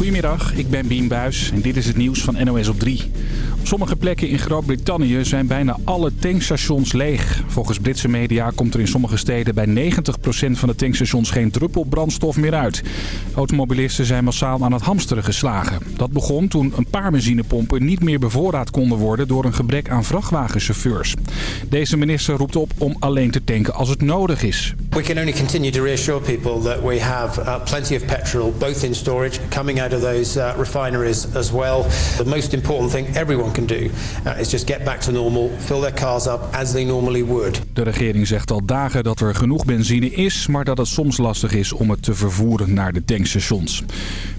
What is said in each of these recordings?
Goedemiddag, ik ben Bien Buis en dit is het nieuws van NOS op 3. Op sommige plekken in Groot-Brittannië zijn bijna alle tankstations leeg. Volgens Britse media komt er in sommige steden bij 90% van de tankstations geen druppel brandstof meer uit. Automobilisten zijn massaal aan het hamsteren geslagen. Dat begon toen een paar benzinepompen niet meer bevoorraad konden worden door een gebrek aan vrachtwagenchauffeurs. Deze minister roept op om alleen te tanken als het nodig is. We can only continue to reassure people that we have uh, plenty of petrol, both in storage, coming out of those uh, refineries as well. The most important thing everyone can do uh, is just get back to normal, fill their cars up as they normally would. De regering zegt al dagen dat er genoeg benzine is, maar dat het soms lastig is om het te vervoeren naar de tankstations.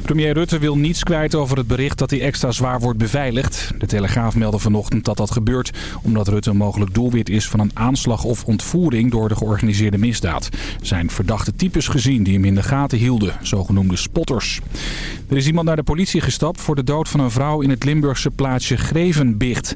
Premier Rutte wil niets kwijt over het bericht dat hij extra zwaar wordt beveiligd. De Telegraaf meldde vanochtend dat dat gebeurt omdat Rutte mogelijk doelwit is van een aanslag of ontvoering door de georganiseerde misdaad. Zijn verdachte types gezien die hem in de gaten hielden, zogenoemde spotters. Er is iemand naar de politie gestapt voor de dood van een vrouw in het Limburgse plaatsje Grevenbicht.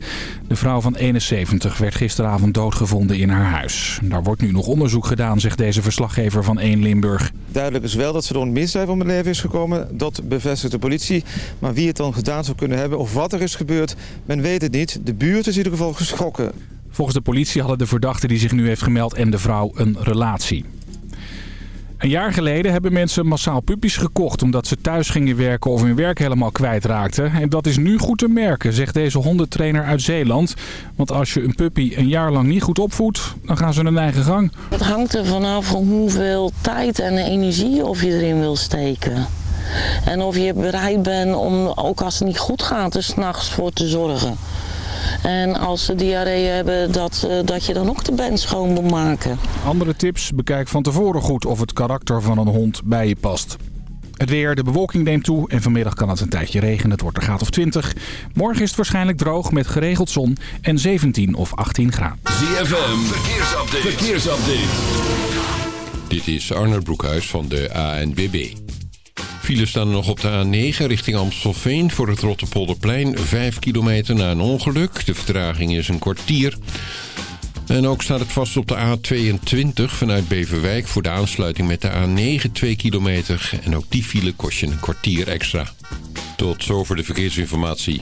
De vrouw van 71 werd gisteravond doodgevonden in haar huis. Daar wordt nu nog onderzoek gedaan, zegt deze verslaggever van 1 Limburg. Duidelijk is wel dat ze door een misdrijf om het leven is gekomen. Dat bevestigt de politie. Maar wie het dan gedaan zou kunnen hebben of wat er is gebeurd, men weet het niet. De buurt is in ieder geval geschrokken. Volgens de politie hadden de verdachte die zich nu heeft gemeld en de vrouw een relatie. Een jaar geleden hebben mensen massaal puppies gekocht omdat ze thuis gingen werken of hun werk helemaal kwijtraakten. En dat is nu goed te merken, zegt deze hondentrainer uit Zeeland. Want als je een puppy een jaar lang niet goed opvoedt, dan gaan ze hun eigen gang. Het hangt er vanaf hoeveel tijd en energie je erin wil steken. En of je bereid bent om, ook als het niet goed gaat, er s'nachts voor te zorgen. En als ze diarree hebben, dat, eh, dat je dan ook de band schoon moet maken. Andere tips, bekijk van tevoren goed of het karakter van een hond bij je past. Het weer, de bewolking neemt toe en vanmiddag kan het een tijdje regenen. Het wordt een graad of 20. Morgen is het waarschijnlijk droog met geregeld zon en 17 of 18 graden. ZFM, verkeersupdate. verkeersupdate. Dit is Arnold Broekhuis van de ANWB. Files staan nog op de A9 richting Amstelveen voor het Rotterpolderplein. 5 kilometer na een ongeluk. De vertraging is een kwartier. En ook staat het vast op de A22 vanuit Beverwijk voor de aansluiting met de A9 2 kilometer. En ook die file kost je een kwartier extra. Tot zover de verkeersinformatie.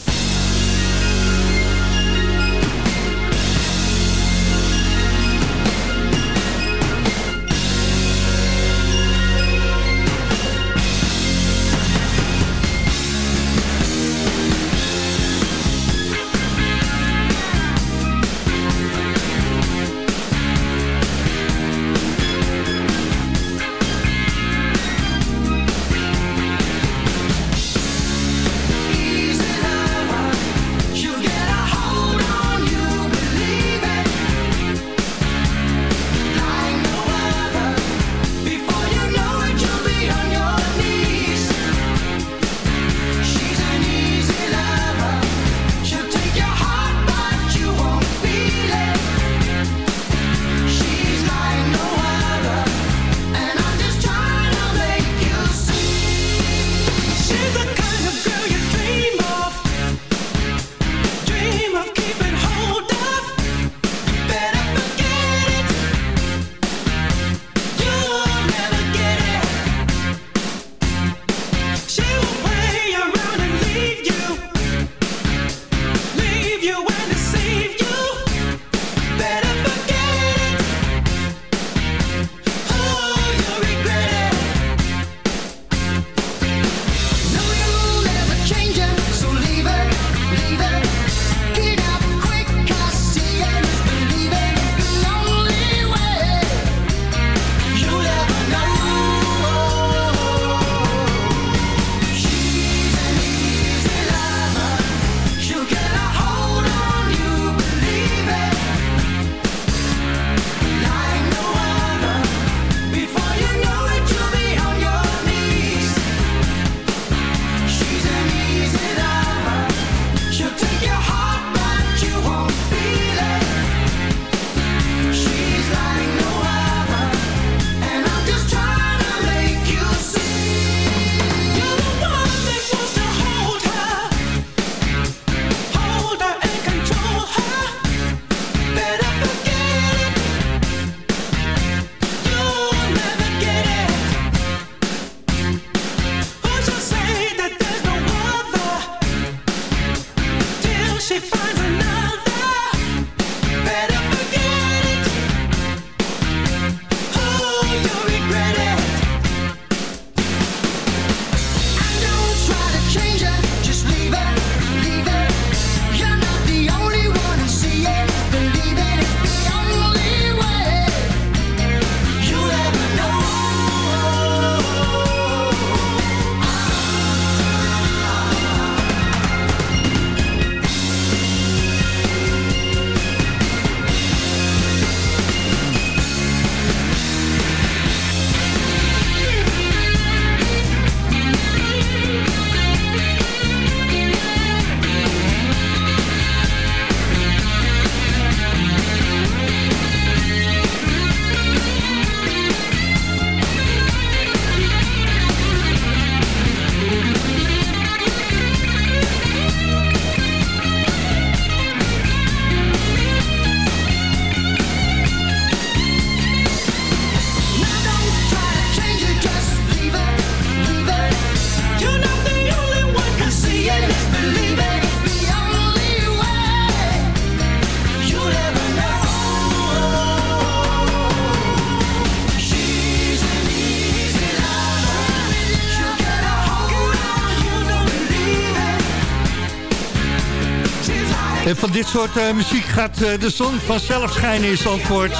Dit soort uh, muziek gaat uh, de zon vanzelf schijnen in Zandvoort.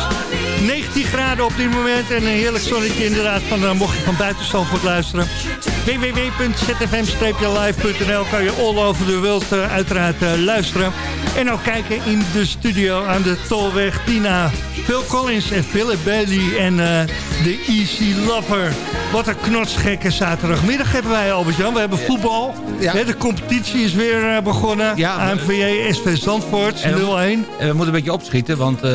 19 graden op dit moment en een heerlijk zonnetje inderdaad. Van, uh, mocht je van buiten Zandvoort luisteren. www.zfm-live.nl kan je all over de wereld uiteraard luisteren. En ook kijken in de studio aan de Tolweg Tina. Phil Collins en Philip Bailey en de Easy Lover. Wat een knotsgekke zaterdagmiddag hebben wij, Albert-Jan. We hebben voetbal. Ja. De competitie is weer begonnen. Ja, AMVJ SV Zandvoort, 0-1. We moeten een beetje opschieten, want uh,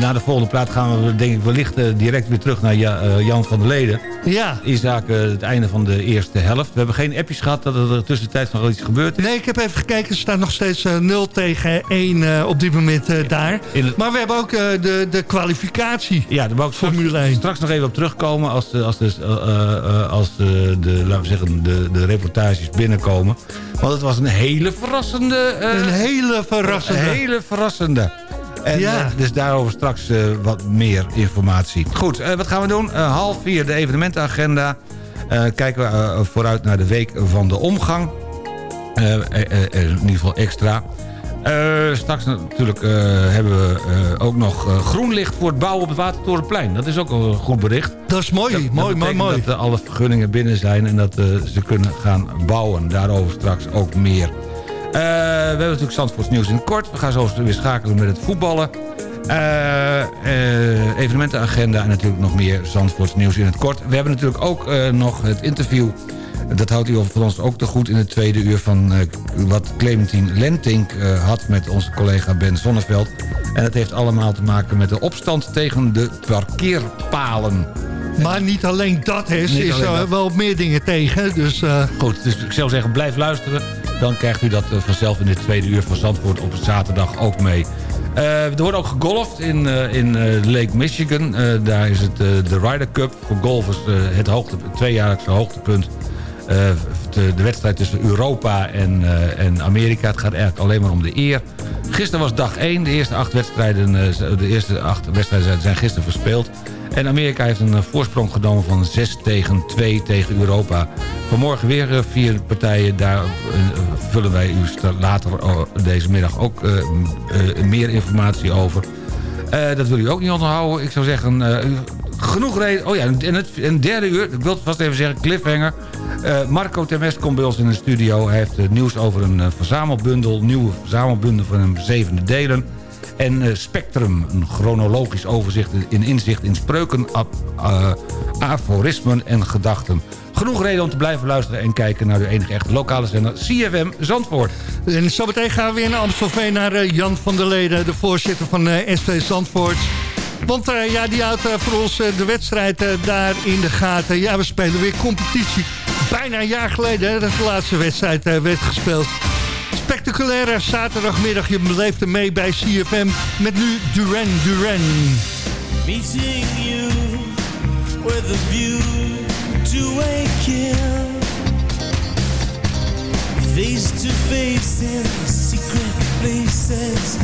na de volgende plaat gaan we denk ik wellicht direct weer terug naar ja, Jan van der Leden. Ja. In zaken het einde van de eerste helft. We hebben geen appjes gehad dat er tussentijds nog iets gebeurd is. Nee, ik heb even gekeken. Er staat nog steeds 0 tegen 1 op dit moment daar. Het... Maar we hebben ook de, de kwalificatie ja, daar wou ik Formule 1. straks nog even op terugkomen als, als, de, als de, de, laten we zeggen, de, de reportages binnenkomen. Want het was een hele verrassende... Uh, een hele verrassende. Een hele verrassende. En, ja. Uh, dus daarover straks uh, wat meer informatie. Goed, wat gaan we doen? half vier de evenementenagenda. Kijken we vooruit naar de week van de omgang. in ieder geval extra. Uh, straks natuurlijk uh, hebben we uh, ook nog groen licht voor het bouwen op het Watertorenplein. Dat is ook een goed bericht. Dat is mooi, dat, mooi, dat mooi, dat alle vergunningen binnen zijn en dat ze kunnen gaan bouwen. Daarover straks ook meer. we hebben natuurlijk Zandvoorts nieuws in kort. We gaan zo weer schakelen met het voetballen. Evenementenagenda en natuurlijk nog meer Zandvoorts nieuws in het kort. We hebben natuurlijk ook nog het interview dat houdt u van ons ook te goed in het tweede uur van uh, wat Clementine Lentink uh, had met onze collega Ben Zonneveld. En dat heeft allemaal te maken met de opstand tegen de parkeerpalen. Maar niet alleen dat is, is er wel meer dingen tegen. Dus, uh... Goed, dus ik zou zeggen blijf luisteren. Dan krijgt u dat vanzelf in het tweede uur van Zandvoort op zaterdag ook mee. Er wordt ook gegolfd in, in Lake Michigan. daar is het de Ryder Cup voor golfers het hoogte, tweejaarlijkse hoogtepunt eh, de, de, wedstrijd tussen Europa en, eh, en Amerika. Het gaat eigenlijk alleen maar om de eer. Gisteren was dag 1. De eerste acht wedstrijden, eh, de eerste acht wedstrijden zijn gisteren verspeeld. En Amerika heeft een voorsprong genomen van 6 tegen 2 tegen Europa. Vanmorgen weer vier partijen. Daar vullen wij u later deze middag ook meer informatie over. dat wil u ook niet onthouden. Ik zou zeggen, genoeg reden. Oh ja, en het derde uur, ik wil het vast even zeggen, cliffhanger. Marco Termest komt bij ons in de studio. Hij heeft nieuws over een verzamelbundel, nieuwe verzamelbundel van een zevende delen. En Spectrum, een chronologisch overzicht in inzicht in spreuken, aforismen en gedachten. Genoeg reden om te blijven luisteren en kijken naar de enige echte lokale zender CFM Zandvoort. En zometeen gaan we weer naar Amstelveen naar Jan van der Leden, de voorzitter van SV Zandvoort. Want ja, die houdt voor ons de wedstrijd daar in de gaten. Ja, we spelen weer competitie. Bijna een jaar geleden hè, dat de laatste wedstrijd werd gespeeld. Spectaculaire zaterdagmiddag. Je beleeft er mee bij CFM met nu Duran Duran. Meeting you with a view to a kill. Face to face in secret places.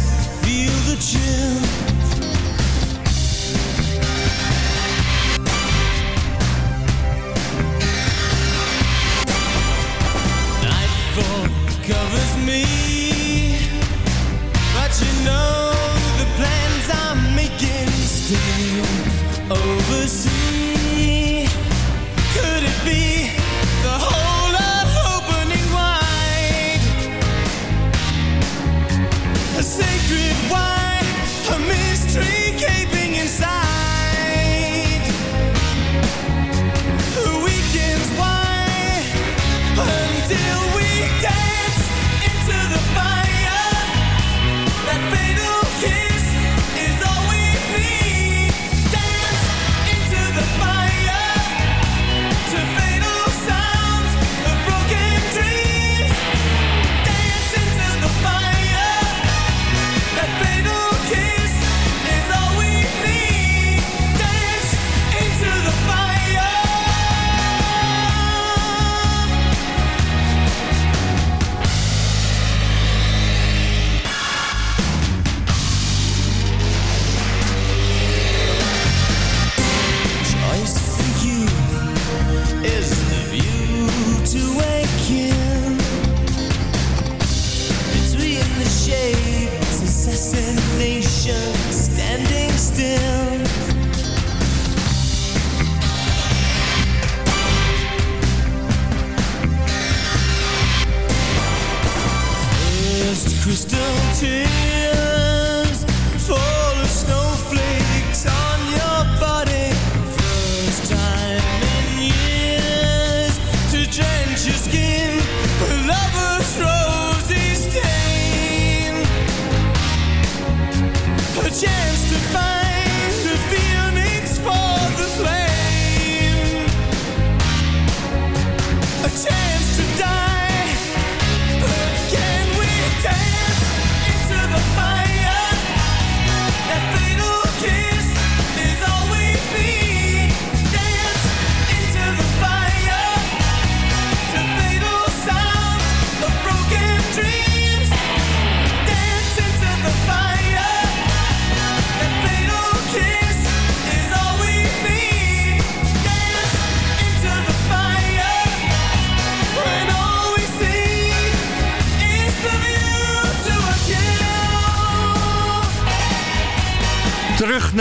Feel the chill. Covers me. But you know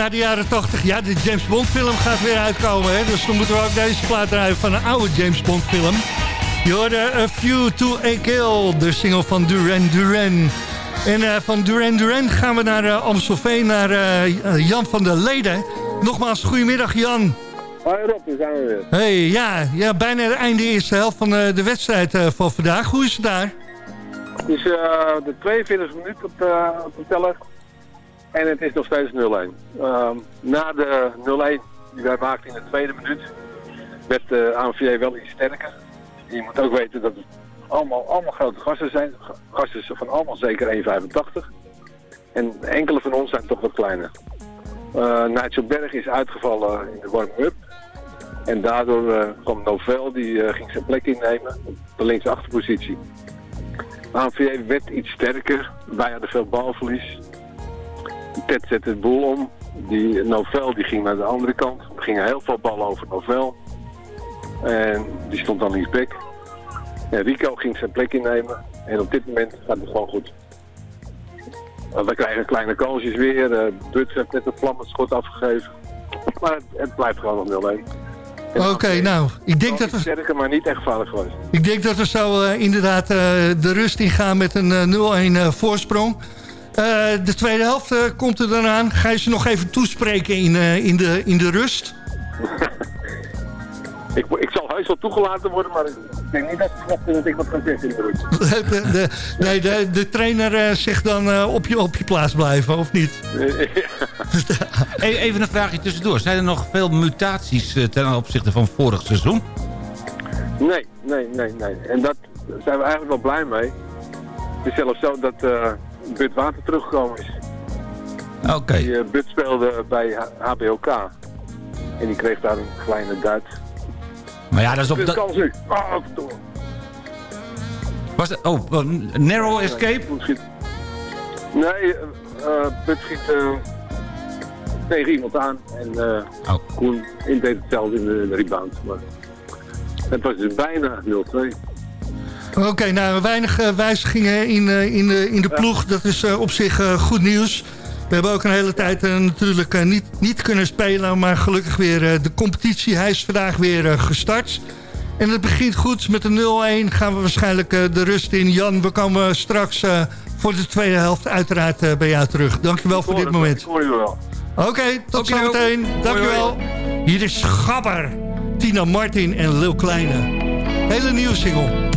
naar de jaren 80. Ja, de James Bond film gaat weer uitkomen. Hè? Dus dan moeten we ook deze plaat draaien van een oude James Bond film. Je hoorde A Few to a Kill, de single van Duran Duran. En uh, van Duran Duran gaan we naar uh, Amstelveen, naar uh, Jan van der Leden. Nogmaals, goedemiddag Jan. Hoi Rob, we zijn we weer. Hey, ja, ja, bijna de einde eerste helft van de wedstrijd van vandaag. Hoe is het daar? Het is de 42 minuten op, op de teller. En het is nog steeds 0-1. Ehm, na de 0-1 die wij maakten in de tweede minuut, werd de ANVJ wel iets sterker. je moet ook weten dat het allemaal, allemaal grote gasten zijn. Gasten van allemaal zeker 1,85. En enkele van ons zijn toch wat kleiner. Uh, Nigel Berg is uitgevallen in de warm-up. En daardoor uh, kwam Novel, die uh, ging zijn plek innemen op de linksachterpositie. ANVJ werd iets sterker. Wij hadden veel balverlies. Ted zette het boel om. Die Novel die ging naar de andere kant. Er gingen heel veel ballen over Novel. En die stond dan linksback. En Rico ging zijn plek innemen. En op dit moment gaat het gewoon goed. We krijgen kleine kansjes weer. Uh, Buts heeft net een vlammend schot afgegeven. Maar het, het blijft gewoon nog 0-1. Oké, nou, ik denk dat we... Sterker, maar niet echt gevaarlijk geweest. Ik denk dat we zo uh, inderdaad uh, de rust ingaan met een 0-1 voorsprong. Uh, de tweede helft uh, komt er dan aan. Ga je ze nog even toespreken in, uh, in, de, in de rust? ik, ik zal heus wel toegelaten worden, maar ik denk niet dat ze verwachten dat ik wat ga zeggen in de rust. de, de, nee, de, de trainer zegt dan op, je, op je plaats blijven, of niet? even een vraagje tussendoor. Zijn er nog veel mutaties ten opzichte van vorig seizoen? Nee, nee, nee, nee. En daar zijn we eigenlijk wel blij mee. Het is zelfs zo dat Bud Water teruggekomen is. Oké. Die uh, Bud speelde bij HBOK. En die kreeg daar een kleine duit. Maar ja, dat is op... Dat kan nu. Oh, Was het... Oh, Narrow Escape? Nee, uh, Bud schiet uh, tegen iemand aan. En uh, oh. Koen deed hetzelfde in de, in de rebound. Maar het was dus bijna 0-2. Oké, nou weinig uh, wijzigingen in, uh, in, de, in de ploeg. Dat is uh, op zich goed nieuws. We hebben ook een hele tijd natuurlijk niet, niet kunnen spelen. Maar gelukkig weer de competitie. Hij is vandaag weer gestart. En het begint goed. Met een 0-1 gaan we waarschijnlijk de rust in. Jan, we komen straks voor de tweede helft uiteraard bij jou terug. Dankjewel voor dit moment. Ik hoor je wel. Oké, okay, tot zometeen. Dankjewel. Hier is Gabber, Tina Martin en Lil Kleine. Hele nieuwe single.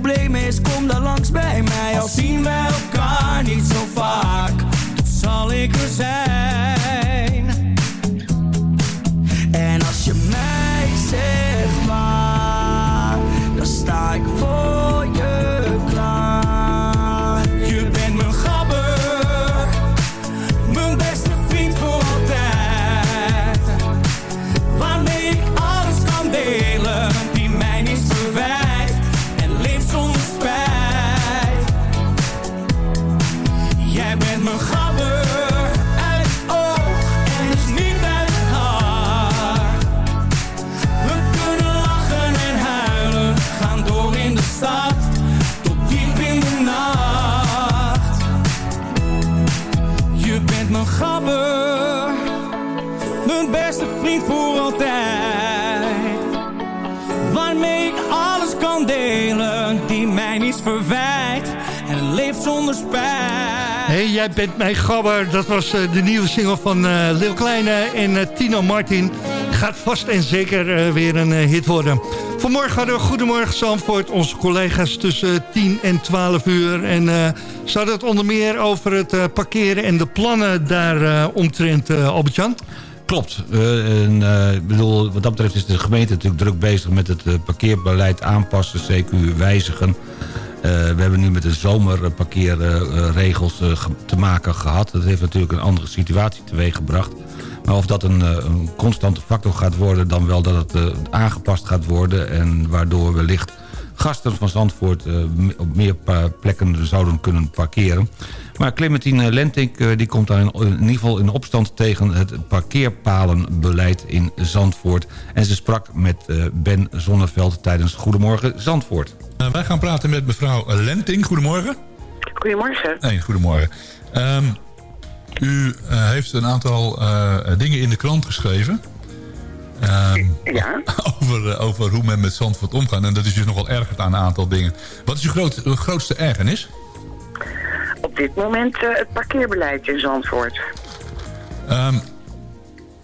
probleem is, kom dan langs bij mij. Al zien wij elkaar niet zo vaak, dan zal ik er zijn. Vriend voor altijd. Waarmee ik alles kan delen, die mij niets verwijt en leeft zonder spijt. Hey, jij bent mijn gabber. Dat was eh, de nieuwe single van eh Lil Kleine en eh, Tino Martin. Gaat vast en zeker weer een hit worden. Vanmorgen hadden we Goedemorgen Zandvoort. Onze collega's tussen 10 en 12 uur. En ze hadden het onder meer over het parkeren en de plannen daar omtrent, Albert-Jan. Klopt. En, eh, ik bedoel, wat dat betreft is de gemeente natuurlijk druk bezig met het eh, parkeerbeleid aanpassen, CQ wijzigen. Eh, we hebben nu met de zomerparkeerregels te maken gehad. Dat heeft natuurlijk een andere situatie teweeggebracht. Maar of dat een, een constante factor gaat worden... dan wel dat het aangepast gaat worden... en waardoor wellicht gasten van Zandvoort op meer plekken zouden kunnen parkeren. Maar Clementine Lentink eh, die komt daar in, in ieder geval in opstand tegen het parkeerpalenbeleid in Zandvoort. En ze sprak met eh, Ben Zonneveld tijdens Goedemorgen Zandvoort. Uh, wij gaan praten met mevrouw Lenting. Goedemorgen. Goedemorgen. Nee, goedemorgen. Um, u uh, heeft een aantal uh, dingen in de krant geschreven. Um, ja. Over, over hoe men met Zandvoort omgaat. En dat is dus nogal ergerd aan een aantal dingen. Wat is uw groot, uw grootste ergernis? Op dit moment uh, het parkeerbeleid in Zandvoort. Um,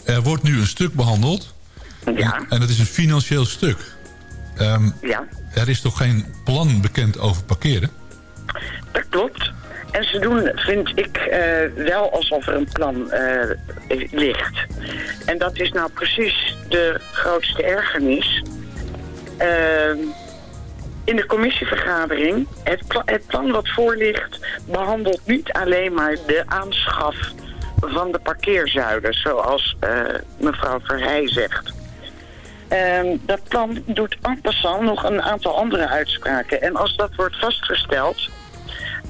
er wordt nu een stuk behandeld. Ja. En, en dat is een financieel stuk. Um, ja. Er is toch geen plan bekend over parkeren? Dat klopt. En ze doen, vind ik, uh, wel alsof er een plan uh, ligt. En dat is nou precies de grootste ergernis. Uh, in de commissievergadering, het, pla het, plan wat voor ligt... behandelt niet alleen maar de aanschaf van de parkeerzuilen... zoals uh, mevrouw Verheij zegt. Uh, dat plan doet en passant nog een aantal andere uitspraken. En als dat wordt vastgesteld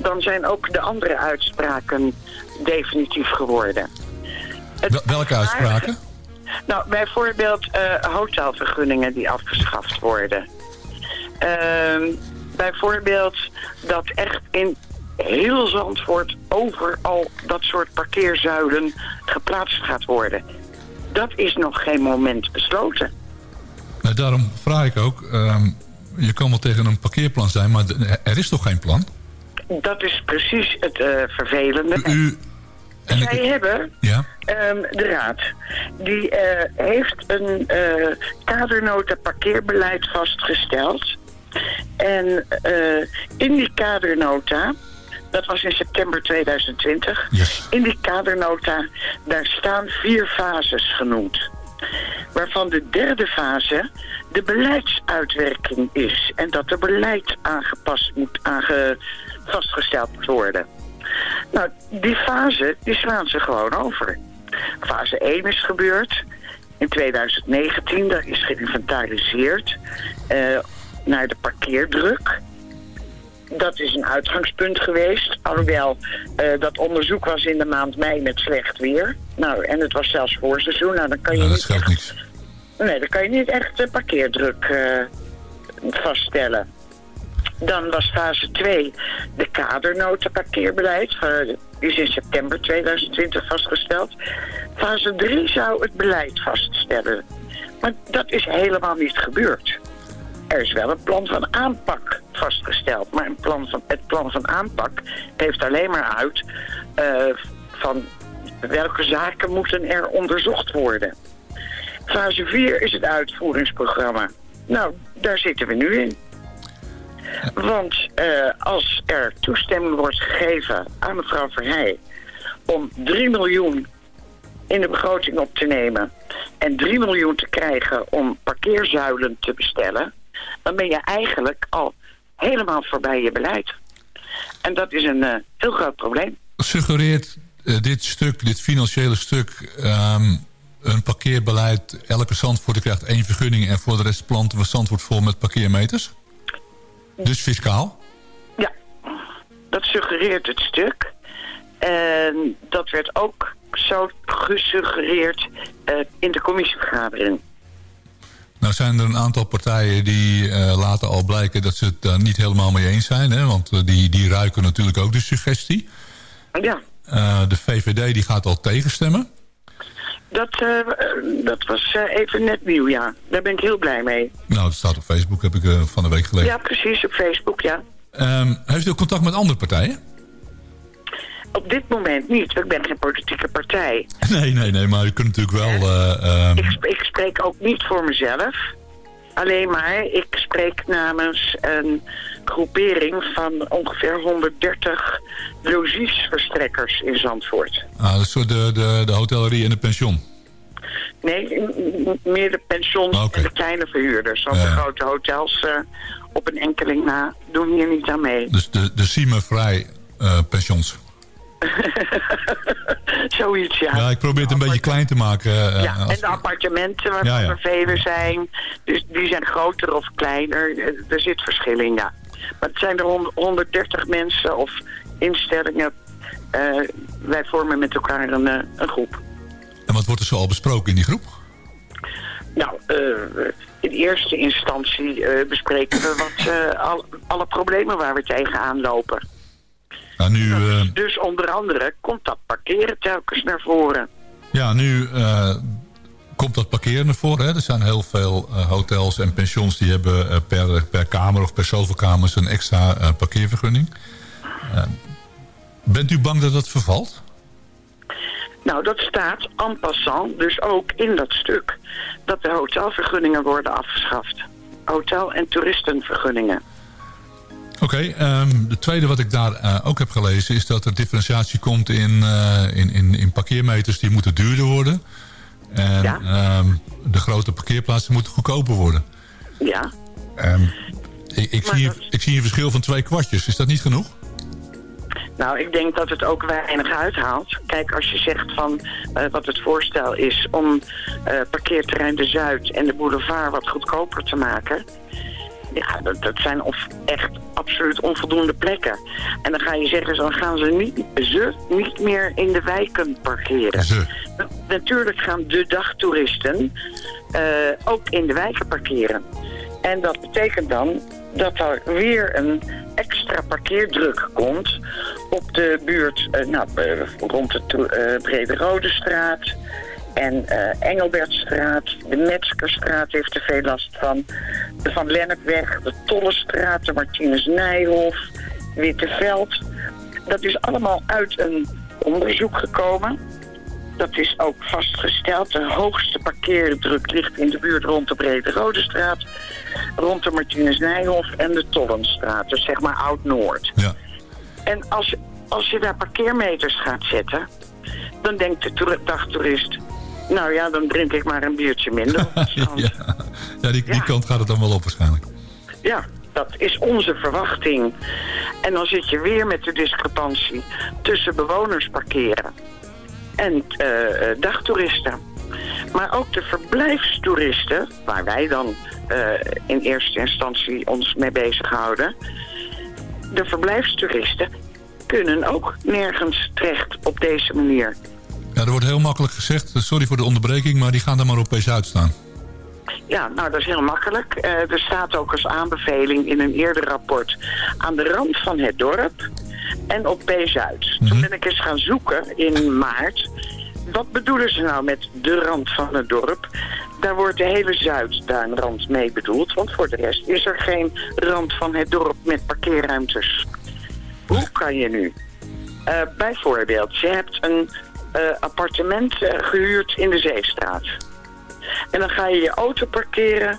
dan zijn ook de andere uitspraken definitief geworden. Het Welke uitspraken? Nou, bijvoorbeeld uh, hotelvergunningen die afgeschaft worden. Uh, bijvoorbeeld dat echt in heel Zandvoort overal dat soort parkeerzuilen geplaatst gaat worden. Dat is nog geen moment besloten. Nou, daarom vraag ik ook, um, je kan wel tegen een parkeerplan zijn, maar er is toch geen plan? Dat is precies het uh, vervelende. U, en Zij ik... hebben, ja? um, de raad, die uh, heeft een uh, kadernota parkeerbeleid vastgesteld. En in die kadernota, dat was in september 2020, yes. in die kadernota, daar staan vier fases genoemd. Waarvan de derde fase de beleidsuitwerking is. En dat er beleid aangepast moet, aange, vastgesteld moet worden. Nou, die fase, die slaan ze gewoon over. Fase 1 is gebeurd. In 2019, daar is geïnventariseerd uh, naar de parkeerdruk. Dat is een uitgangspunt geweest. Alhoewel, uh, dat onderzoek was in de maand mei met slecht weer. Nou, en het was zelfs voorseizoen. Nou, dan kan je nou, niet dat echt, niks. Nee, dan kan je niet echt de parkeerdruk uh, vaststellen. Dan was fase 2 de kadernota parkeerbeleid. Die is in september 2020 vastgesteld. Fase 3 zou het beleid vaststellen. Maar dat is helemaal niet gebeurd. Er is wel een plan van aanpak vastgesteld. Maar plan van, het plan van aanpak heeft alleen maar uit eh, van welke zaken moeten er onderzocht worden. Fase 4 is het uitvoeringsprogramma. Nou, daar zitten we nu in. Want eh, als er toestemming wordt gegeven aan mevrouw Verheij om 3 miljoen in de begroting op te nemen en 3 miljoen te krijgen om parkeerzuilen te bestellen, dan ben je eigenlijk al helemaal voorbij je beleid. En dat is een eh, heel groot probleem. Suggereert eh, dit stuk, dit financiële stuk... ehm, een parkeerbeleid, elke zandvoerder krijgt één vergunning... en voor de rest planten we Zandvoort vol met parkeermeters? Dus fiscaal? Dat suggereert het stuk. En dat werd ook zo gesuggereerd eh, in de commissievergadering. Nou zijn er een aantal partijen die eh, laten al blijken dat ze het daar niet helemaal mee eens zijn. Hè? Want eh, die, die ruiken natuurlijk ook de suggestie. Ja, Eh, de VVD die gaat al tegenstemmen. dat, dat was even net nieuw, ja. Daar ben ik heel blij mee. Nou, dat staat op Facebook, heb ik van de week gelezen. Ja, precies, op Facebook, ja. Ehm, heeft u ook contact met andere partijen? Op dit moment niet, want ik ben geen politieke partij. Nee, nee, nee, maar u kunt natuurlijk wel... eh, ehm, Ik, sp- ik spreek ook niet voor mezelf. Alleen maar, ik spreek namens een groepering van ongeveer 130 logiesverstrekkers in Zandvoort. ah, dat is zo de, de, de hotellerie en de pension. Nee, meer de pensions en de kleine verhuurders. Want de grote hotels eh, op een enkeling na doen hier niet aan mee. Dus de, de Siemenvrij eh pensions. Zoiets, ja. Ja, ik probeer het een beetje klein te maken. eh, Ja, als- en de appartementen waarvan Ja, ja. er vele zijn, dus die zijn groter of kleiner. Eh, Er zit verschil in, ja. Maar het zijn er hond- 130 mensen of instellingen. Eh, wij vormen met elkaar een, eh, een groep. En wat wordt er zo al besproken in die groep? Nou, eh, in eerste instantie eh, bespreken we wat, eh, al, alle problemen waar we tegenaan lopen. Nou, nu, eh, Dus onder andere komt dat parkeren telkens naar voren. ja, nu eh, komt dat parkeren ervoor. Hè? Er zijn heel veel eh, hotels en pensions die hebben per, per kamer of per zoveel kamers een extra eh, parkeervergunning. Bent u bang dat dat vervalt? Nou, dat staat en passant dus ook in dat stuk. Dat de hotelvergunningen worden afgeschaft. Hotel- en toeristenvergunningen. Oké, ehm, de tweede wat ik daar eh, ook heb gelezen... is dat er differentiatie komt in, eh, in, in, in parkeermeters die moeten duurder worden. En ehm, de grote parkeerplaatsen moeten goedkoper worden. Ja. Ehm, ik, ik, zie, ik zie een verschil van twee kwartjes. Is dat niet genoeg? Nou, ik denk dat het ook weinig uithaalt. Kijk, als je zegt van eh, wat het voorstel is om parkeerterrein de Zuid en de boulevard wat goedkoper te maken. Ja, dat, dat zijn of echt absoluut onvoldoende plekken. En dan ga je zeggen, dan gaan ze niet, ze niet meer in de wijken parkeren. Na- Natuurlijk gaan de dagtoeristen eh, ook in de wijken parkeren. En dat betekent dan dat er weer een extra parkeerdruk komt op de buurt eh, nou, eh, rond de Brede Rode straat en eh, Engelbertstraat. De Metzgerstraat heeft er veel last van. De Van Lennepweg, de Tollestraat, de Martinus Nijhof, Witteveld. Dat is allemaal uit een onderzoek gekomen. Dat is ook vastgesteld. De hoogste parkeerdruk ligt in de buurt rond de Brede Rode straat, rond de Martinus Nijhof en de Tollenstraat. Dus zeg maar Oud-Noord. Ja. En als, je- als je daar parkeermeters gaat zetten, dan denkt de toer- dagtoerist... Nou ja, dan drink ik maar een biertje minder. ja, ja, die, die kant gaat het dan wel op waarschijnlijk. Ja, dat is onze verwachting. En dan zit je weer met de discrepantie tussen bewoners parkeren en eh, eh, dagtoeristen. Maar ook de verblijfstoeristen, waar wij dan eh, in eerste instantie ons mee bezighouden. De verblijfstoeristen kunnen ook nergens terecht op deze manier. Ja, er wordt heel makkelijk gezegd, eh, sorry voor de onderbreking... maar die gaan dan maar op P-Zuid staan. Ja, nou dat is heel makkelijk. Eh, er staat ook als aanbeveling in een eerder rapport aan de rand van het dorp en op B-Zuid. Toen ben ik eens gaan zoeken in maart wat bedoelen ze nou met de rand van het dorp? Daar wordt de hele Zuidduinrand mee bedoeld. Want voor de rest is er geen rand van het dorp met parkeerruimtes. Hoe kan je nu? Uh, bijvoorbeeld, je hebt een appartement uh, gehuurd in de Zeestraat. En dan ga je je auto parkeren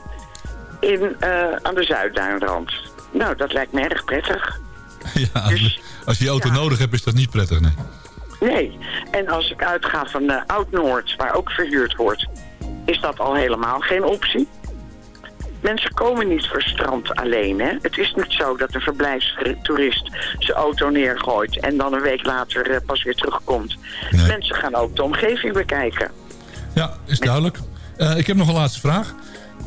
in, aan de Zuidduinrand. Nou, dat lijkt me erg prettig. Ja, dus, als je je auto ja. nodig hebt, is dat niet prettig, nee. Nee, en als ik uitga van Oud-Noord, waar ook verhuurd wordt, is dat al helemaal geen optie. Mensen komen niet voor strand alleen, hè. Het is niet zo dat een verblijfstoerist zijn auto neergooit... en dan een week later uh, pas weer terugkomt. Nee. Mensen gaan ook de omgeving bekijken. Ja, is duidelijk. Uh, ik heb nog een laatste vraag.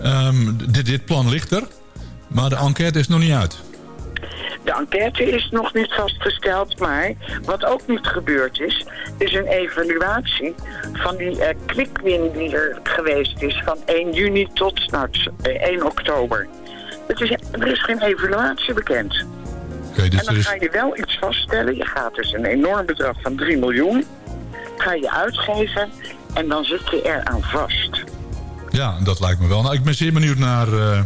Um, dit, dit plan ligt er, maar de enquête is nog niet uit. De enquête is nog niet vastgesteld, maar wat ook niet gebeurd is, is een evaluatie van die uh, die er geweest is van 1 juni tot nou, 1 oktober. Het is, er is geen evaluatie bekend. Okay, dus en dan is... ga je wel iets vaststellen. Je gaat dus een enorm bedrag van 3 miljoen, ga je uitgeven en dan zit je eraan vast. Ja, dat lijkt me wel. Nou, ik ben zeer benieuwd naar... Uh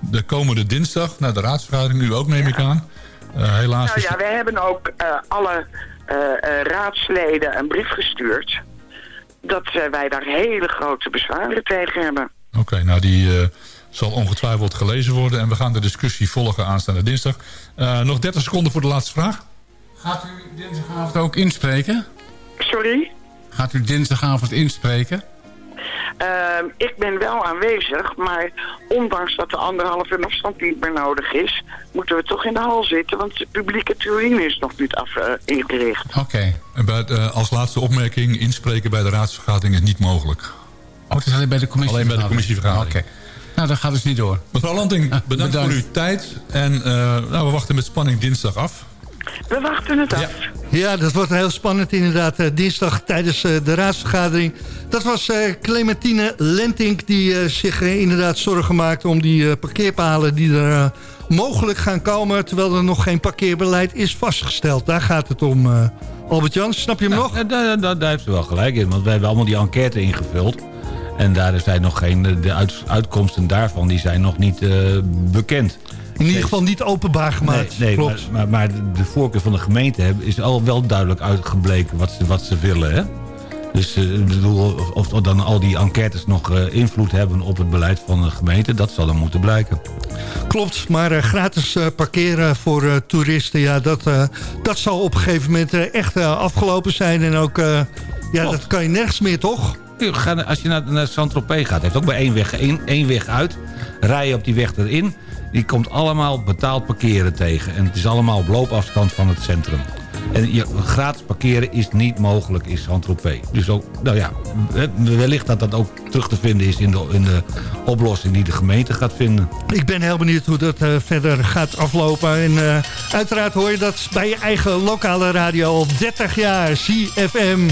de komende dinsdag naar de raadsvergadering. U ook, neem ik aan. Uh, helaas nou ja, wij hebben ook uh, alle uh, raadsleden een brief gestuurd... dat wij daar hele grote bezwaren tegen hebben. Oké, okay, nou die zal ongetwijfeld gelezen worden... en we gaan de discussie volgen aanstaande dinsdag. nog 30 seconden voor de laatste vraag. Gaat u dinsdagavond ook inspreken? Sorry? Gaat u dinsdagavond inspreken? Uh, ik ben wel aanwezig, maar ondanks dat de anderhalve afstand niet meer nodig is, moeten we toch in de hal zitten, want de publieke tribune is nog niet af uh, ingericht. Oké. Okay. En bij, uh, als laatste opmerking, inspreken bij de raadsvergadering is niet mogelijk. Oh, het is alleen bij de commissie. Alleen bij de commissievergadering. Oké. Okay. Nou, dat gaat dus niet door. Mevrouw Lanting, bedankt, bedankt. voor uw tijd. En uh, nou, we wachten met spanning dinsdag af. We wachten het af. Ja, ja dat wordt heel spannend inderdaad. Uh, dinsdag tijdens uh, de raadsvergadering. Dat was uh, Clementine Lentink die zich inderdaad zorgen maakte... om die parkeerpalen die er mogelijk gaan komen... terwijl er nog geen parkeerbeleid is vastgesteld. Daar gaat het om, Albert-Jan. Snap je hem nog? Daar, daar, daar heeft ze wel gelijk in. Want wij hebben allemaal die enquête ingevuld. En daar zijn nog geen, de uit, uitkomsten daarvan die zijn nog niet bekend. In ieder geval niet openbaar gemaakt. Nee, nee Klopt. Maar, maar, de voorkeur van de gemeente is al wel duidelijk uitgebleken wat ze, wat ze willen. Hè? Dus uh, bedoel, of, dan al die enquêtes nog uh, invloed hebben op het beleid van de gemeente... dat zal dan moeten blijken. Klopt, maar uh, gratis parkeren voor toeristen... Ja, dat, dat zal op een gegeven moment echt afgelopen zijn. En ook, ja, dat kan je nergens meer, toch? Als je naar, naar Saint-Tropez gaat, heeft ook bij één weg, één, één weg uit. Rij je op die weg erin die komt allemaal betaald parkeren tegen. En het is allemaal op loopafstand van het centrum. En je, gratis parkeren is niet mogelijk in Saint-Tropez. Dus ook, nou ja, wellicht dat dat ook terug te vinden is in de, in de oplossing die de gemeente gaat vinden. Ik ben heel benieuwd hoe dat uh, verder gaat aflopen. En uh, uiteraard hoor je dat bij je eigen lokale radio al 30 jaar, CFM.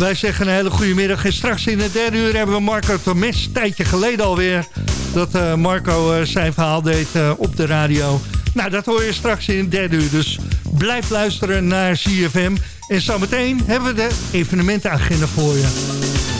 Wij zeggen een hele goede middag. En straks in het derde uur hebben we Marco Tomes, een tijdje geleden alweer... dat uh, Marco zijn verhaal deed op de radio... Nou, dat hoor je straks in het derde uur. Dus blijf luisteren naar CFM. En zometeen hebben we de evenementenagenda voor je.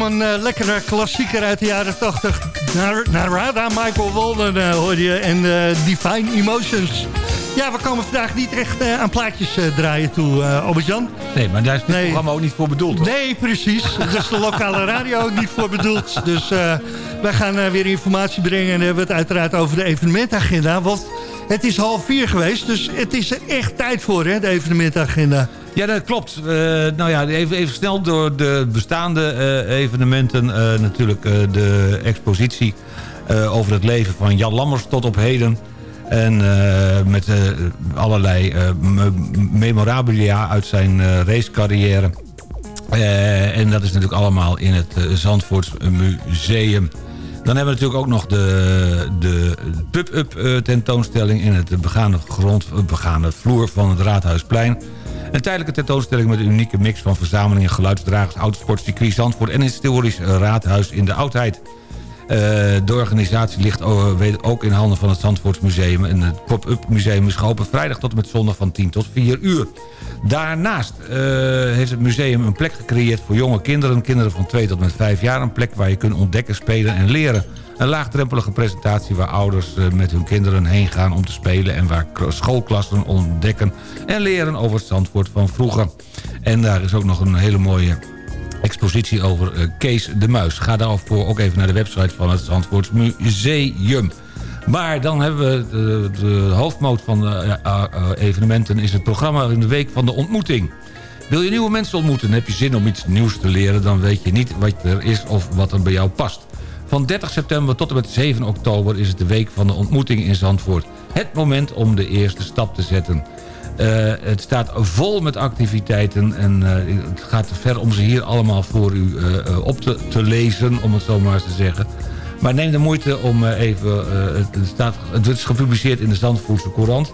Een eh, lekkere klassieker uit de jaren 80. Naar, Narada, Michael Walden eh, hoor je. En eh, Divine Emotions. Ja, we komen vandaag niet echt aan plaatjes draaien toe, eh Albert-Jan. Nee, maar daar is dit programma ook niet voor bedoeld. hoor. Nee, precies. Daar is de lokale radio ook niet voor bedoeld. Dus wij gaan weer informatie brengen. En dan hebben we het uiteraard over de evenementagenda. Want het is half vier geweest. Dus het is er echt tijd voor, hè, de evenementagenda. Ja, dat klopt. Eh, nou ja, even, even snel door de bestaande eh, evenementen. eh, natuurlijk de expositie over het leven van Jan Lammers tot op heden. En met allerlei me- memorabilia uit zijn racecarrière. En dat is natuurlijk allemaal in het Zandvoorts Museum. Dan hebben we natuurlijk ook nog de, de pub-up tentoonstelling... in het begane, grond, begane vloer van het Raadhuisplein. Een tijdelijke tentoonstelling met een unieke mix van verzamelingen... geluidsdragers, autosportcircuit Zandvoort... en historisch raadhuis in de oudheid. Eh, de organisatie ligt ook in handen van het Zandvoortsmuseum. En het pop-up museum is geopend vrijdag tot en met zondag van 10 tot 4 uur. Daarnaast eh, heeft het museum een plek gecreëerd voor jonge kinderen. Kinderen van 2 tot met 5 jaar. Een plek waar je kunt ontdekken, spelen en leren. Een laagdrempelige presentatie waar ouders eh, met hun kinderen heen gaan om te spelen... en waar schoolklassen ontdekken en leren over het Zandvoort van vroeger. En daar is ook nog een hele mooie expositie over eh, Kees de Muis. Ga daarvoor ook even naar de website van het Zandvoorts Museum. Maar dan hebben we de, de hoofdmoot van de eh, eh, evenementen... is het programma in de week van de ontmoeting. Wil je nieuwe mensen ontmoeten, heb je zin om iets nieuws te leren... dan weet je niet wat er is of wat er bij jou past. Van 30 september tot en met 7 oktober is het de week van de ontmoeting in Zandvoort. Het moment om de eerste stap te zetten. Eh, het staat vol met activiteiten en eh, het gaat ver om ze hier allemaal voor u eh, op te, te lezen, om het zo maar eens te zeggen. Maar neem de moeite om even, het, staat, het is gepubliceerd in de Zandvoortse Courant.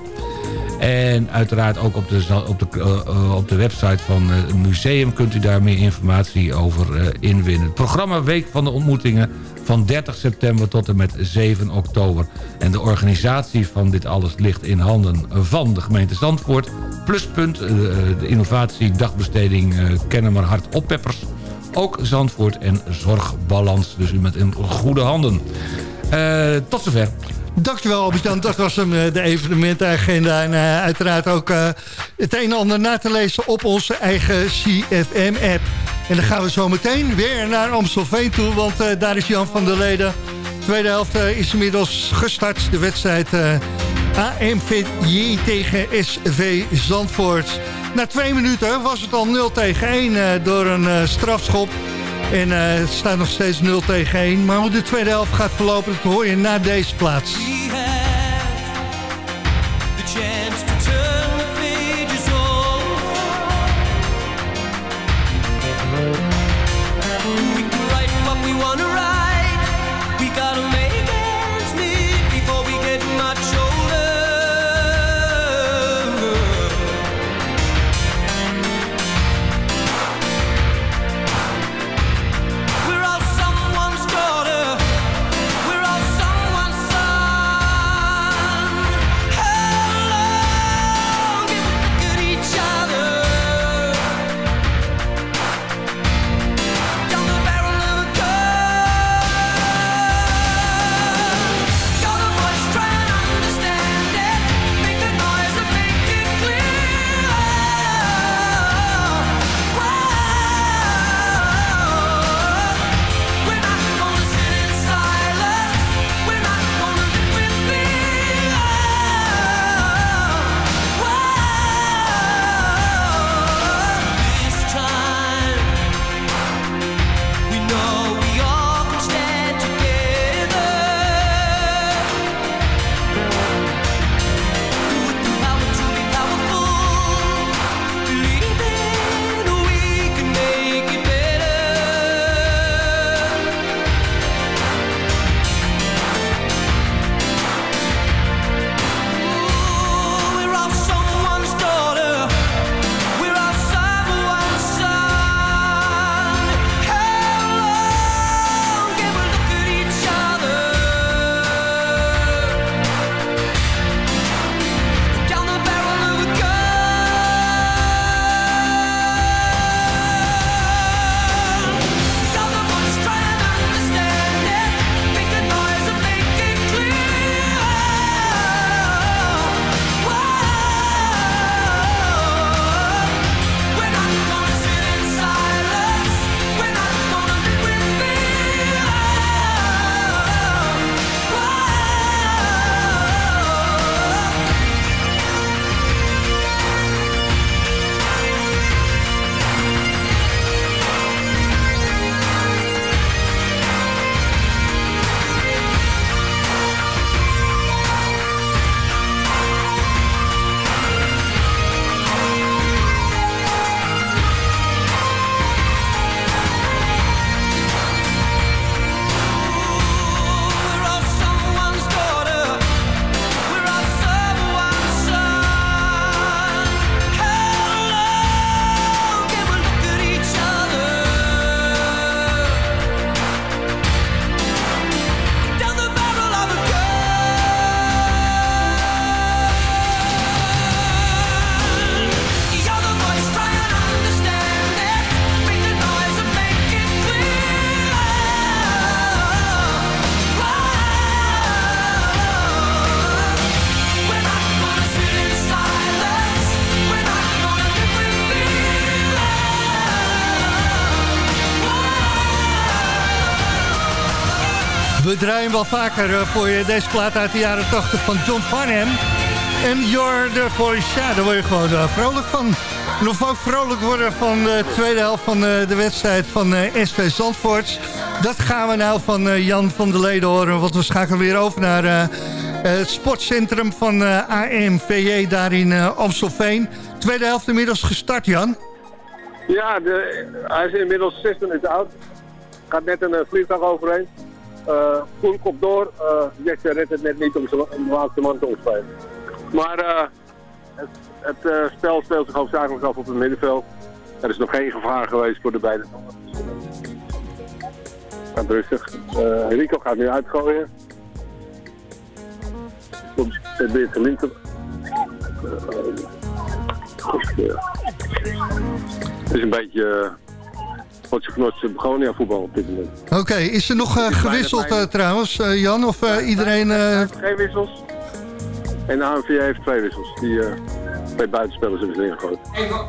En uiteraard ook op de, op de, eh, eh, op de website van eh, het museum kunt u daar meer informatie over eh, inwinnen. Het programma Week van de Ontmoetingen van 30 september tot en met 7 oktober. En de organisatie van dit alles ligt in handen van de gemeente Zandvoort. Pluspunt, de innovatie dagbesteding Kennemer Hart Oppeppers. Ook Zandvoort en Zorgbalans. Dus u bent in goede handen. Tot zover. Dankjewel Albert-Jan, dat was hem, eh, de evenementenagenda. En eh, uiteraard ook eh, het een en ander na te lezen op onze eigen CFM-app. En dan gaan we zo meteen weer naar Amstelveen toe, want daar is Jan van der Leden. De tweede helft is inmiddels gestart, de wedstrijd AMVJ tegen SV Zandvoort. Na twee minuten was het al 0 tegen 1 eh, door een strafschop. En eh, het staat nog steeds 0 tegen 1. Maar hoe de tweede helft gaat verlopen, dat hoor je na deze plaats. the chance to We draaien wel vaker eh, voor je deze plaat uit de jaren 80 van John Farnham. En You're the Voice. Ja, daar word je gewoon uh, vrolijk van. Nog vrolijk worden van de tweede helft van uh, de wedstrijd van SV Zandvoort. Dat gaan we nou van Jan van der Leden horen. Want we schakelen weer over naar het sportcentrum van AMVJ daar in Amstelveen. Tweede helft inmiddels gestart, Jan. Ja, de, hij is inmiddels 6 minuten oud. Gaat net een vliegtuig overheen. Uh, Koen komt door. Uh, Jesse redt het net niet om, de laatste man te ontspelen. Maar uh, het, het spel speelt zich hoofdzakelijk af op het middenveld. Er is nog geen gevaar geweest voor de beide Gaat rustig. Rico gaat nu uitgooien. Komt weer te linker. Het is een beetje Potje Knotse Begonia voetbal op dit moment. Oké, okay, is er nog uh, gewisseld uh, trouwens, uh, Jan? Of iedereen... Geen wissels. En de ANVA heeft twee wissels. Die twee buitenspelers hebben ze ingegooid. Even,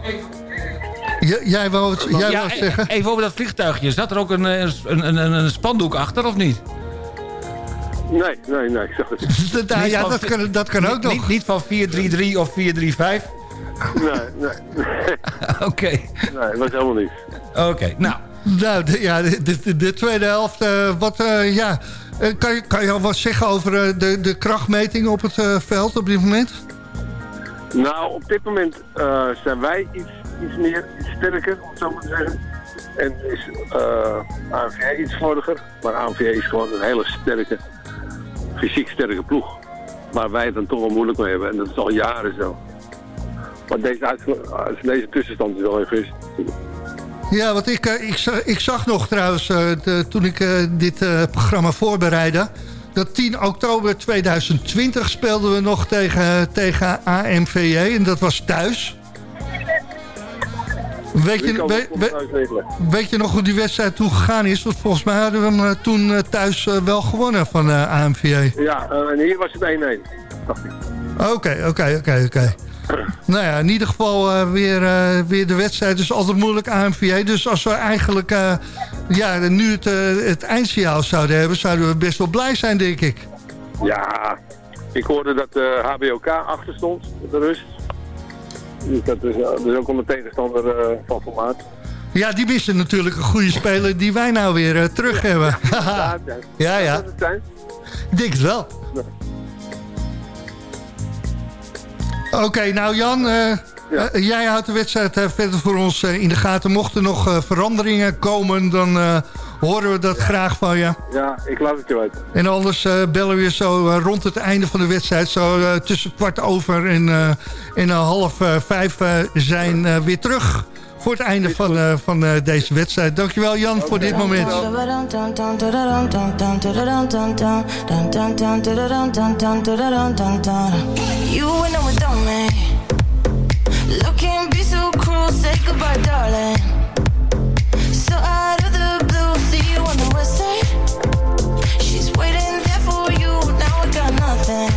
even. jij wou het, jij ja, wou het zeggen? Even over dat vliegtuigje. Zat er ook een, een, een, een spandoek achter of niet? Nee, nee, nee. Ik zag het niet. ja, dat kan, dat kan ook nog. Niet, niet van 433 of 435? Nee, nee. Oké. Okay. Nee, dat was helemaal niet. Oké, nou. Nou, de, ja, de, de, de tweede helft, uh, wat, uh, ja... Uh, kan, je, kan je al wat zeggen over de, de krachtmeting op het veld op dit moment? Nou, op dit moment zijn wij iets, iets meer, iets sterker, om het zo maar te zeggen. En is ANVA iets slordiger. Maar ANVA is gewoon een hele sterke, fysiek sterke ploeg. Waar wij het dan toch wel moeilijk mee hebben. En dat is al jaren zo. Maar deze, deze tussenstand is wel even is. Ja, want ik, eh, ik, ik zag nog trouwens, de, toen ik uh, dit programma voorbereidde... dat 10 oktober 2020 speelden we nog tegen, tegen AMVJ en dat was thuis. Weet je, weet nog hoe die wedstrijd toen gegaan is? Want volgens mij hadden we hem toen thuis wel gewonnen van AMVJ. Ja, en hier was het 1-1, Oké, oké, oké, oké. Nou ja, in ieder geval uh, weer, uh, weer de wedstrijd. is altijd moeilijk AMVA. Dus als we eigenlijk uh, ja, nu het, het eindsignaal zouden hebben... zouden we best wel blij zijn, denk ik. Ja, ik hoorde dat de HBOK achter stond, de rust. Dus dat is, ook al een tegenstander van formaat. Ja, die missen natuurlijk een goede speler die wij nou weer terug hebben. ja, ja. ja. Ik denk het wel. Oké, nou Jan, uh, ja. uh, jij houdt de wedstrijd uh, verder voor ons in de gaten. Mochten er nog veranderingen komen, dan horen we dat ja. graag van je. Ja, ik laat het je weten. En anders bellen we je zo rond het einde van de wedstrijd. Zo tussen kwart over en, en half vijf zijn weer terug het einde van, uh, van uh, deze wedstrijd. Dankjewel Jan voor dit moment. She's waiting there for you, nothing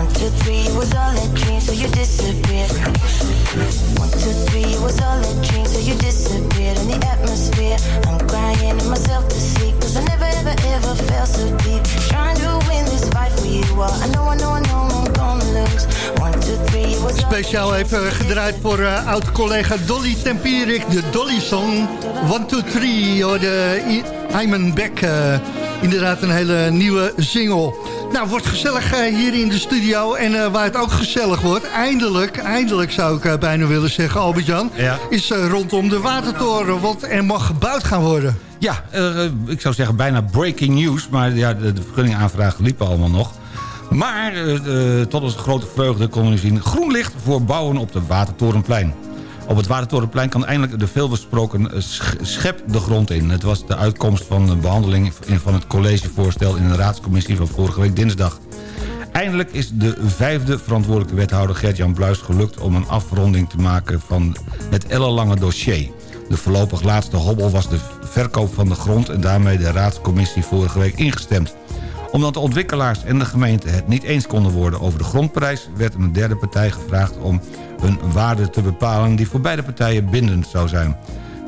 One, two, three, it was all a dream, so you disappeared. One, two, three, it was all a dream, so you disappeared in the atmosphere. I'm crying in myself to sleep, cause I never, ever, ever felt so deep. Trying to win this fight for you all. I know, I know, I know, I'm gonna lose. One, two, three, it was Speciaal even gedraaid voor uh, oud-collega Dolly Tempierik, de Dolly-song. One, two, three, or de I'm Beck. Uh, inderdaad, een hele nieuwe single. Nou, wordt gezellig uh, hier in de studio. En uh, waar het ook gezellig wordt, eindelijk, eindelijk zou ik uh, bijna willen zeggen, Albert-Jan... Ja. is rondom de Watertoren, want er mag gebouwd gaan worden. Ja, ik zou zeggen bijna breaking news. Maar ja, de, de vergunningaanvragen liepen allemaal nog. Maar tot onze grote vreugde konden we zien... groen licht voor bouwen op de Watertorenplein. Op het Watertorenplein kan eindelijk de veelbesproken schep de grond in. Het was de uitkomst van de behandeling van het collegevoorstel... in de raadscommissie van vorige week dinsdag. Eindelijk is de vijfde verantwoordelijke wethouder Gert-Jan Bluis gelukt... om een afronding te maken van het ellenlange dossier. De voorlopig laatste hobbel was de verkoop van de grond... en daarmee de raadscommissie vorige week ingestemd. Omdat de ontwikkelaars en de gemeente het niet eens konden worden over de grondprijs... werd een derde partij gevraagd om een waarde te bepalen... die voor beide partijen bindend zou zijn.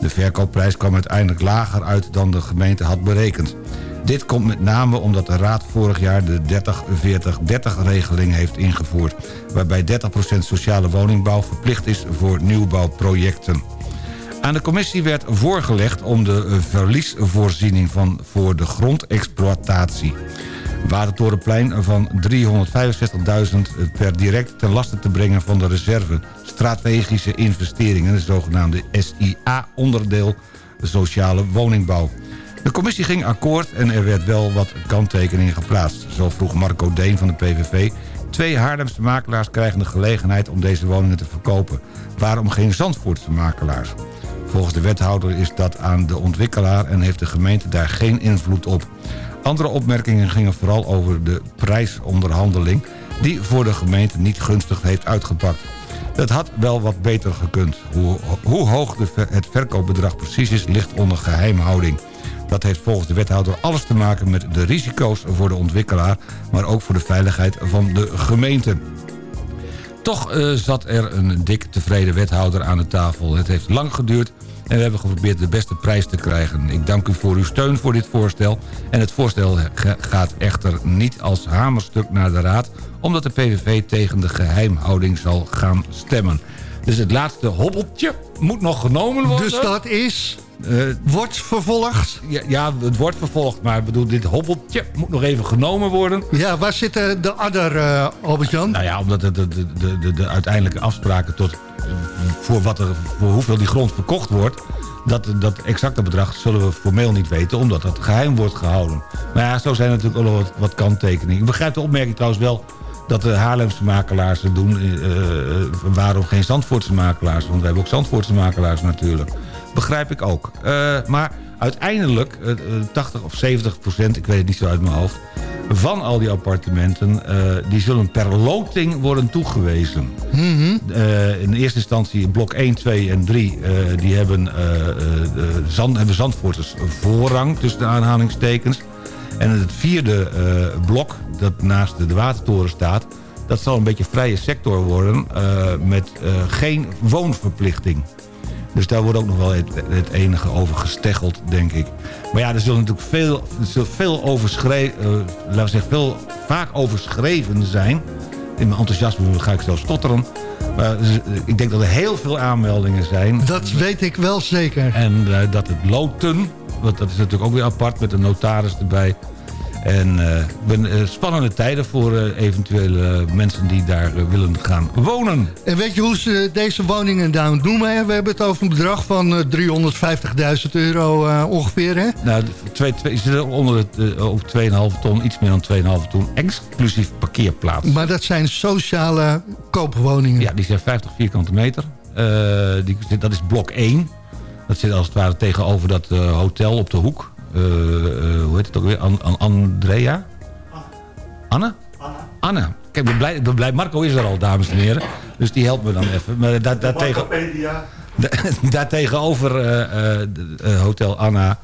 De verkoopprijs kwam uiteindelijk lager uit dan de gemeente had berekend. Dit komt met name omdat de Raad vorig jaar de 30-40-30-regeling heeft ingevoerd... waarbij 30% sociale woningbouw verplicht is voor nieuwbouwprojecten. Aan de commissie werd voorgelegd om de verliesvoorziening van voor de grondexploitatie. Watertorenplein van 365.000 per direct ten laste te brengen van de reserve strategische investeringen, de zogenaamde SIA-onderdeel sociale woningbouw. De commissie ging akkoord en er werd wel wat kanttekeningen geplaatst. Zo vroeg Marco Deen van de PVV... twee Haarlemse makelaars krijgen de gelegenheid om deze woningen te verkopen. Waarom geen Zandvoortse makelaars? Volgens de wethouder is dat aan de ontwikkelaar... en heeft de gemeente daar geen invloed op. Andere opmerkingen gingen vooral over de prijsonderhandeling... die voor de gemeente niet gunstig heeft uitgepakt. Dat had wel wat beter gekund. Hoe, hoe hoog het verkoopbedrag precies is, ligt onder geheimhouding. Dat heeft volgens de wethouder alles te maken met de risico's voor de ontwikkelaar... maar ook voor de veiligheid van de gemeente. Toch uh, zat er een dik tevreden wethouder aan de tafel. Het heeft lang geduurd en we hebben geprobeerd de beste prijs te krijgen. Ik dank u voor uw steun voor dit voorstel. En het voorstel gaat echter niet als hamerstuk naar de raad... omdat de PVV tegen de geheimhouding zal gaan stemmen. Dus het laatste hobbeltje moet nog genomen worden. Dus dat is... Uh, wordt vervolgd? Ja, ja, het wordt vervolgd, maar ik bedoel, dit hobbeltje moet nog even genomen worden. Ja, waar zitten de adder, uh, Albert-Jan? Nou ja, omdat de, de, de, de, de uiteindelijke afspraken tot voor, wat er, hoeveel die grond verkocht wordt... Dat, dat exacte bedrag zullen we formeel niet weten... omdat dat geheim wordt gehouden. Maar ja, zo zijn natuurlijk ook wat, wat kanttekeningen. Ik begrijp de opmerking trouwens wel dat de Haarlemse makelaars het doen. Uh, waarom geen Zandvoortse makelaars? Want we hebben ook Zandvoortse makelaars natuurlijk. Begrijp ik ook. Uh, maar uiteindelijk, uh, 80 of 70 procent, ik weet het niet zo uit mijn hoofd... van al die appartementen, uh, die zullen per loting worden toegewezen. Mm -hmm. in eerste instantie blok 1, 2 en 3... die hebben, zand, hebben Zandvoorters voorrang tussen de aanhalingstekens. En het vierde blok, dat naast de watertoren staat... dat zal een beetje vrije sector worden met geen woonverplichting. Dus daar wordt ook nog wel het, het, enige over gesteggeld, denk ik. Maar ja, er zullen natuurlijk veel, er zullen veel overschreven, uh, laten we zeggen, veel vaak overschreven zijn. In mijn enthousiasme ga ik zo stotteren. Maar ik denk dat er heel veel aanmeldingen zijn. Dat weet ik wel zeker. En uh, dat het loten, want dat is natuurlijk ook weer apart met een notaris erbij... En uh, spannende tijden voor uh, eventuele mensen die daar uh, willen gaan wonen. En weet je hoe ze deze woningen nou noemen? We hebben het over een bedrag van 350.000 euro ongeveer. Hè? Nou, twee, twee, ze zitten onder het, ook 2,5 ton, iets meer dan 2,5 ton, exclusief parkeerplaats. Maar dat zijn sociale koopwoningen? Ja, die zijn 50 vierkante meter. die, dat is blok 1. Dat zit als het ware tegenover dat hotel op de hoek. Uh, uh, hoe heet het ook weer? An An Andrea? Anne? Anne. Anne. Kijk, ik ben, blij, ben blij. Marco is er al, dames en heren. Dus die helpt me dan even. Maar daar, daar, tegen, daar tegenover uh, Hotel Anna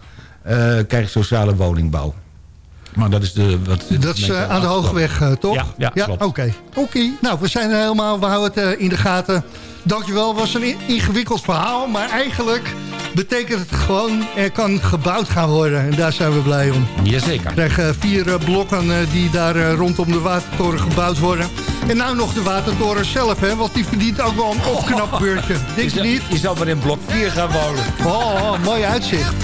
krijg je sociale woningbouw. Maar dat is de... Wat, dat is aan de Hoogweg, toch? Ja, ja, ja oké. Okay. Oké, okay. nou, we zijn er helemaal. We houden het in de gaten. Dankjewel, het was een ingewikkeld verhaal. Maar eigenlijk betekent het gewoon, er kan gebouwd gaan worden. En daar zijn we blij om. Jazeker. We krijgen vier eh, blokken eh, die daar eh, rondom de watertoren gebouwd worden. En nou nog de watertoren zelf, hè, want die verdient ook wel een opknapbeurtje. Denk je niet? Je zou maar in blok 4 gaan wonen. Oh, oh, mooi uitzicht.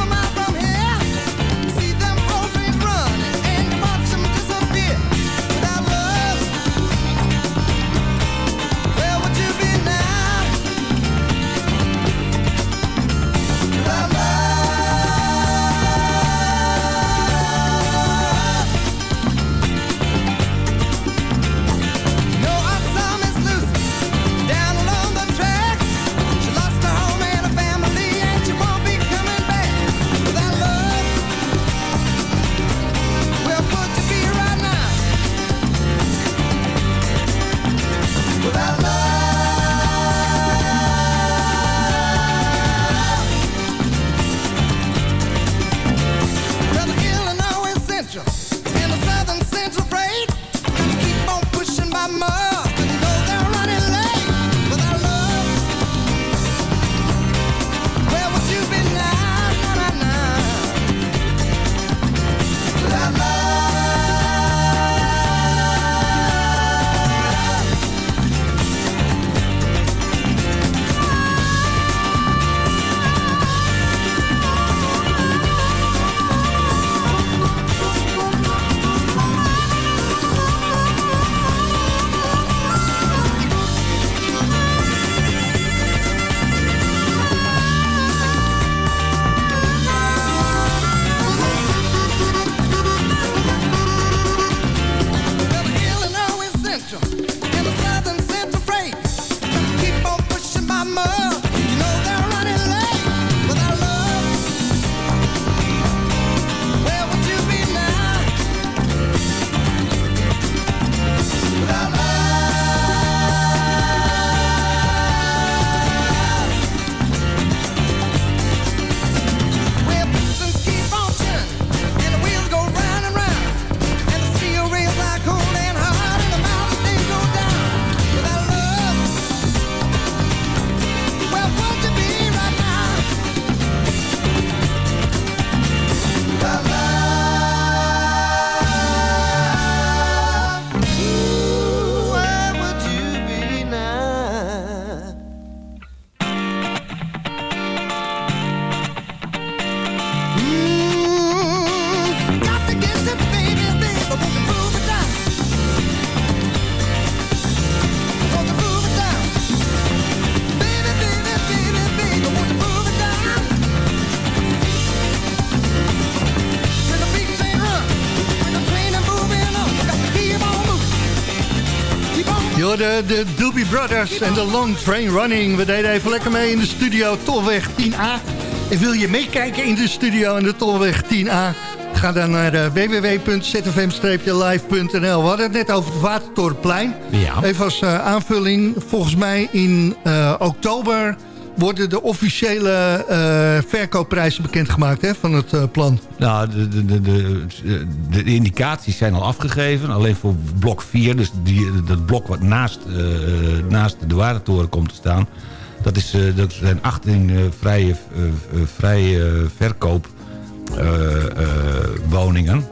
De, de Doobie Brothers en de Long Train Running. We deden even lekker mee in de studio Tolweg 10A. En wil je meekijken in de studio in de Tolweg 10A? Ga dan naar uh, www.zfm-live.nl. We hadden het net over het Watertorenplein. Ja. Even als uh, aanvulling. Volgens mij in uh, oktober worden de officiële uh, verkoopprijzen bekendgemaakt hè, van het uh, plan. Nou, de, de, de, de, indicaties zijn al afgegeven. Alleen voor blok 4, dus die, dat blok wat naast, uh, naast de Warentoren komt te staan... dat, is, dat zijn 18 vrije, vrije verkoopwoningen.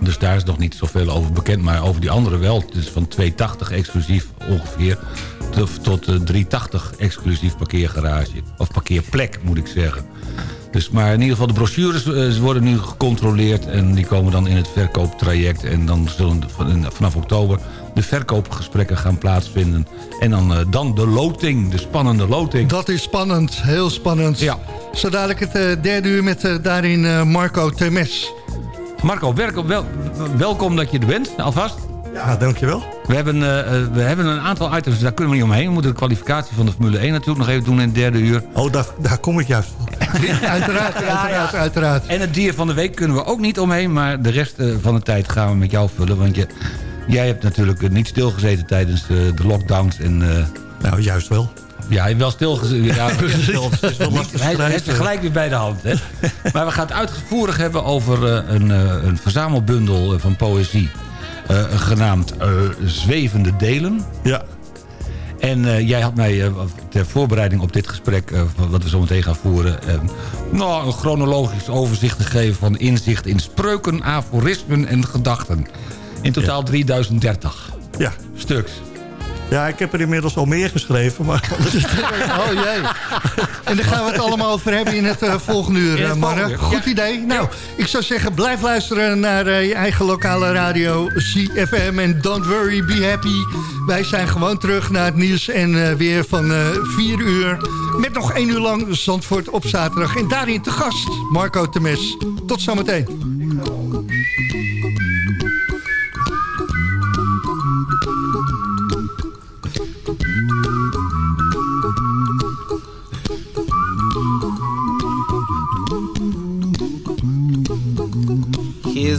Dus daar is nog niet zoveel over bekend. Maar over die andere wel. Dus van 280 exclusief ongeveer tot uh, 380 exclusief parkeergarage. Of parkeerplek, moet ik zeggen. Dus, maar in ieder geval, de brochures uh, worden nu gecontroleerd... en die komen dan in het verkooptraject. En dan zullen vanaf oktober de verkoopgesprekken gaan plaatsvinden. En dan, uh, dan de loting, de spannende loting. Dat is spannend, heel spannend. Ja. Zo dadelijk het uh, derde uur met daarin Marco Temes. Marco, welkom, wel, welkom dat je er bent, alvast. Ja, dankjewel. We hebben, uh, we hebben een aantal items, daar kunnen we niet omheen. We moeten de kwalificatie van de Formule 1 natuurlijk nog even doen in het derde uur. Oh, daar, daar kom ik juist ja, uiteraard, uiteraard, ja. uiteraard. En het dier van de week kunnen we ook niet omheen. Maar de rest uh, van de tijd gaan we met jou vullen. Want je, jij hebt natuurlijk niet stilgezeten tijdens de lockdowns. En, nou, juist wel. Ja, heeft wel stilgezeten. Ja, hij, hij is gelijk weer bij de hand. Hè? Maar we gaan het uitgevoerig hebben over een, een verzamelbundel van poëzie. Uh, genaamd uh, Zwevende Delen. Ja. En eh, jij had mij eh, ter voorbereiding op dit gesprek... eh, wat we zo meteen gaan voeren... eh, nou, een chronologisch overzicht gegeven van inzicht in spreuken, aforismen en gedachten. In totaal 3030 Ja. stuks. Ja, ik heb er inmiddels al meer geschreven, maar... Oh jee. En daar gaan we het allemaal over hebben in het eh, volgende uur, het eh, Marre. volgende uur, Goed ja. idee. Nou, ik zou zeggen, blijf luisteren naar eh, je eigen lokale radio CFM. En don't worry, be happy. Wij zijn gewoon terug naar het nieuws en eh, weer van eh 4 uur. Met nog één uur lang Zandvoort op zaterdag. En daarin te gast Marco Temes. Tot zometeen.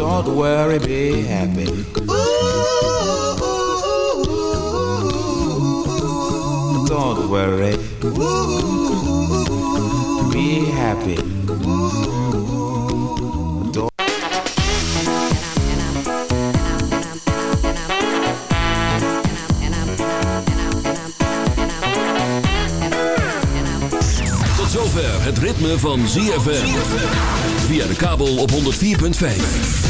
Don't worry, be happy. Don't worry. Be happy. Don't Tot zover het ritme van ZFM. Via de kabel op 104.5.